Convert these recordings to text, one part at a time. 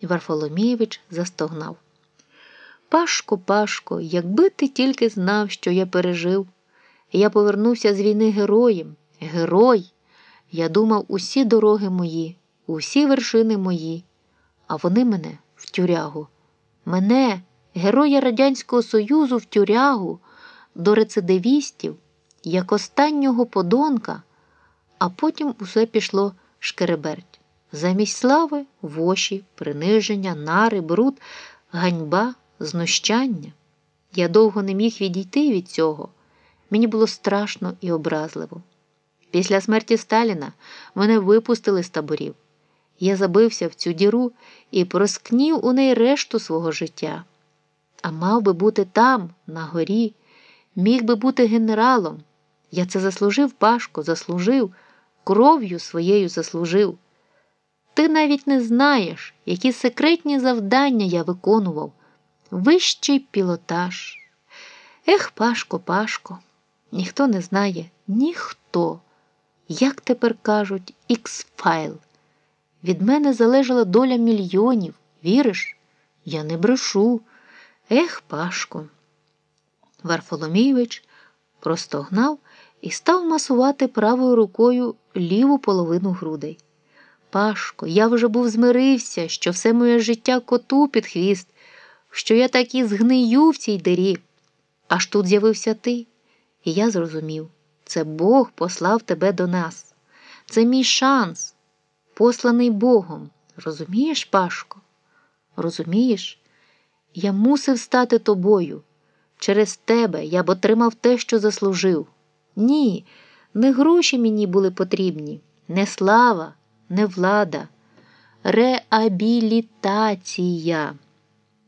І Варфоломійович застогнав. Пашко, Пашко, якби ти тільки знав, що я пережив. Я повернувся з війни героєм. Герой. Я думав, усі дороги мої, усі вершини мої, а вони мене в тюрягу. Мене, героя Радянського Союзу, в тюрягу, до рецидивістів, як останнього подонка, а потім усе пішло шкереберть. Замість слави воші, приниження, нари, бруд, ганьба, знущання. Я довго не міг відійти від цього. Мені було страшно і образливо. Після смерті Сталіна мене випустили з таборів. Я забився в цю діру і проскнів у неї решту свого життя. А мав би бути там, на горі, міг би бути генералом. Я це заслужив, Пашко, заслужив, кров'ю своєю заслужив. Ти навіть не знаєш, які секретні завдання я виконував. Вищий пілотаж. Ех, Пашко, Пашко, ніхто не знає, ніхто. Як тепер кажуть, ікс-файл. Від мене залежала доля мільйонів. Віриш? Я не брешу. Ех, Пашко. Варфоломійович простогнав і став масувати правою рукою ліву половину грудей. Пашко, я вже був змирився, що все моє життя коту під хвіст, що я так і згнию в цій дирі. Аж тут з'явився ти, і я зрозумів це Бог послав тебе до нас. Це мій шанс, посланий Богом. Розумієш, Пашко? Розумієш? Я мусив стати тобою. Через тебе я б отримав те, що заслужив. Ні, не гроші мені були потрібні, не слава, не влада, реабілітація.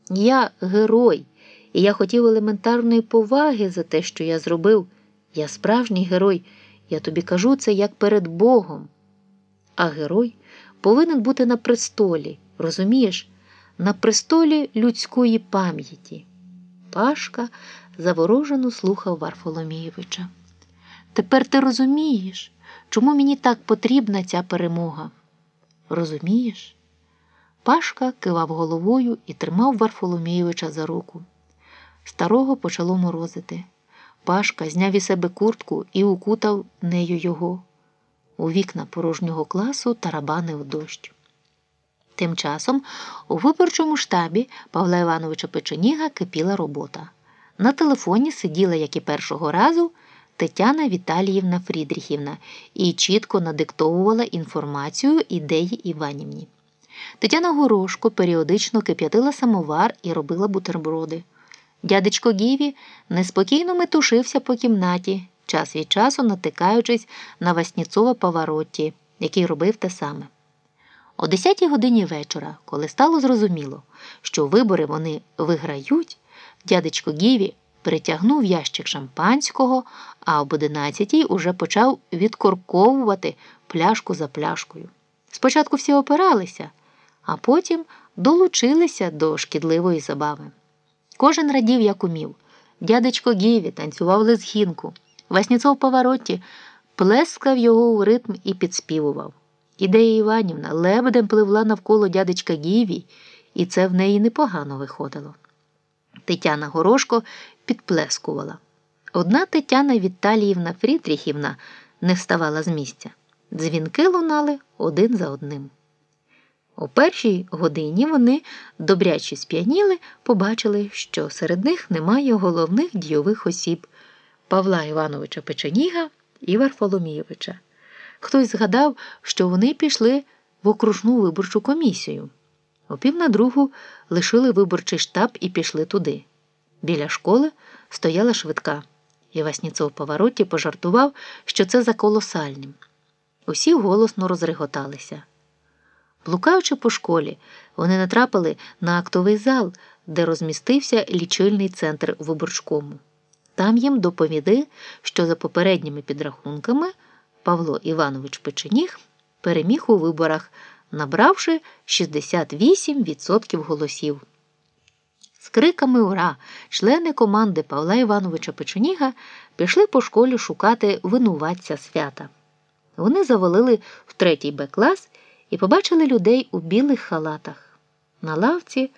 Я герой, і я хотів елементарної поваги за те, що я зробив. Я справжній герой, я тобі кажу це як перед Богом. А герой повинен бути на престолі, розумієш, на престолі людської пам'яті. Пашка заворожено слухав Варфоломійовича. Тепер ти розумієш, чому мені так потрібна ця перемога? Розумієш? Пашка кивав головою і тримав Варфоломійовича за руку. Старого почало морозити. Пашка зняв із себе куртку і укутав нею його. У вікна порожнього класу тарабанив дощ. Тим часом у виборчому штабі Павла Івановича Печеніга кипіла робота. На телефоні сиділа, як і першого разу, Тетяна Віталіївна Фрідріхівна і чітко надиктовувала інформацію ідеї Іванівні. Тетяна Горошко періодично кип'ятила самовар і робила бутерброди. Дядечко Гіві неспокійно метушився по кімнаті, час від часу натикаючись на Васніцова Паваротті, який робив те саме. О 10 годині вечора, коли стало зрозуміло, що вибори вони виграють, дядечко Гіві притягнув ящик шампанського, а об 11 уже почав відкорковувати пляшку за пляшкою. Спочатку всі опиралися, а потім долучилися до шкідливої забави. Кожен радів, як умів. Дядечко Гіві танцював лезгінку. Васніцов Паваротті плескав його у ритм і підспівував. Ідея Іванівна лебедем пливла навколо дядечка Гіві, і це в неї непогано виходило. Тетяна Горошко підплескувала. Одна Тетяна Віталіївна Фрідріхівна не вставала з місця. Дзвінки лунали один за одним. О першій годині вони, добряче сп'яніли, побачили, що серед них немає головних дійових осіб Павла Івановича Печеніга і Варфоломійовича. Хтось згадав, що вони пішли в окружну виборчу комісію. О пів на другу лишили виборчий штаб і пішли туди. Біля школи стояла швидка. І Васніцов повороті пожартував, що це за колосальним. Усі голосно розреготалися. Блукаючи по школі, вони натрапили на актовий зал, де розмістився лічильний центр виборчкому. Там їм доповіли, що за попередніми підрахунками Павло Іванович Печеніг переміг у виборах, набравши 68% голосів. З криками Ура! Члени команди Павла Івановича Печеніга пішли по школі шукати винуватця свята. Вони завалили в третій Б клас і побачили людей у білих халатах. На лавці